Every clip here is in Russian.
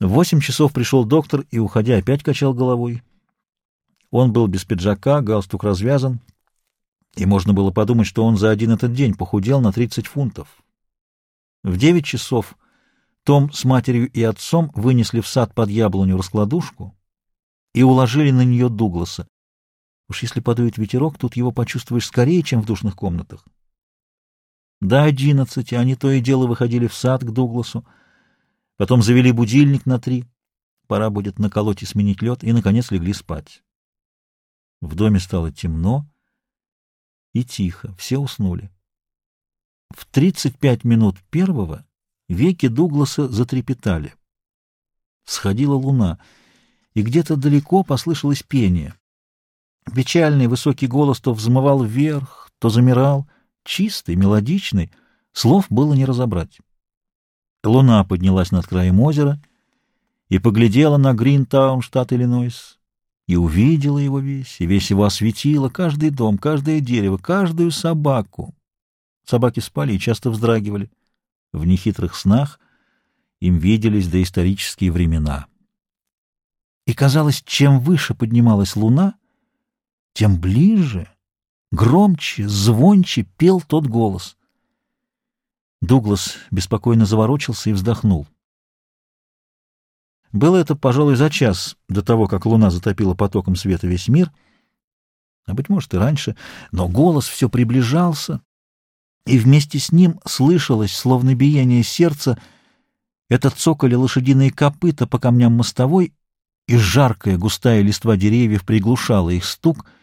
В восемь часов пришел доктор и, уходя, опять качал головой. Он был без пиджака, галстук развязан, и можно было подумать, что он за один этот день похудел на 30 фунтов. В девять часов Том с матерью и отцом вынесли в сад под яблоню раскладушку и уложили на нее Дугласа. Уж если подует ветерок, тут его почувствуешь скорее, чем в душных комнатах. До одиннадцати они то и дело выходили в сад к Дугласу, потом завели будильник на три, пора будет наколоть и сменить лед, и, наконец, легли спать. В доме стало темно и тихо, все уснули. В тридцать пять минут первого веки Дугласа затрепетали. Сходила луна, и где-то далеко послышалось пение. Печальный высокий голос то взмывал вверх, то замирал, чистый, мелодичный, слов было не разобрать. Луна поднялась над краем озера и поглядела на Гринтаун, штат Иллинойс, и увидела его весь, и весь его осветила, каждый дом, каждое дерево, каждую собаку. Собаки спали и часто вздрагивали. В нехитрых снах им виделись доисторические времена. И казалось, чем выше поднималась луна, тем ближе, громче, звонче пел тот голос. Дуглас беспокойно заворочился и вздохнул. Было это, пожалуй, за час до того, как луна затопила потоком света весь мир, а, быть может, и раньше, но голос все приближался, и вместе с ним слышалось, словно биение сердца, это цокали лошадиные копыта по камням мостовой, и жаркая густая листва деревьев приглушала их стук —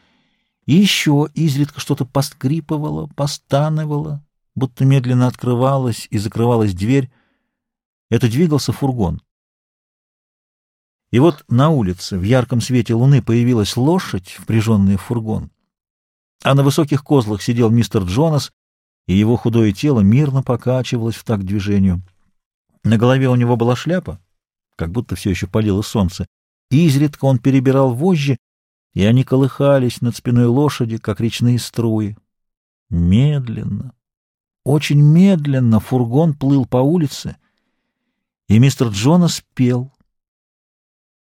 и еще изредка что-то поскрипывало, постанывало, будто медленно открывалась и закрывалась дверь. Это двигался фургон. И вот на улице в ярком свете луны появилась лошадь, впряженная в фургон. А на высоких козлах сидел мистер Джонас, и его худое тело мирно покачивалось в такт движению. На голове у него была шляпа, как будто все еще палило солнце. Изредка он перебирал вожжи, и они колыхались над спиной лошади, как речные струи. Медленно, очень медленно фургон плыл по улице, и мистер Джонас пел.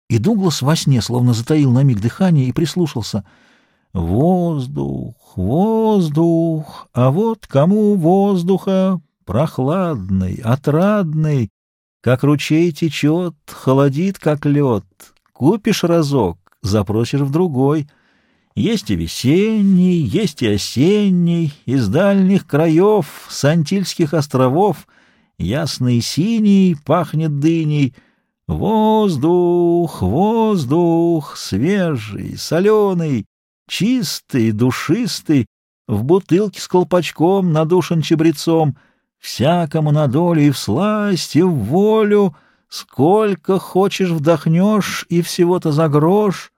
И Дуглас во сне словно затаил на миг дыхание и прислушался. «Воздух, воздух, а вот кому воздуха, прохладный, отрадный, как ручей течет, холодит, как лед, купишь разок, запросишь в другой. Есть и весенний, есть и осенний, из дальних краев, с Антильских островов, ясный синий пахнет дыней. Воздух, воздух, свежий, соленый, чистый, душистый, в бутылке с колпачком, надушен чебрецом, всякому на долю и в сласть, и в волю, сколько хочешь вдохнешь, и всего-то за грош,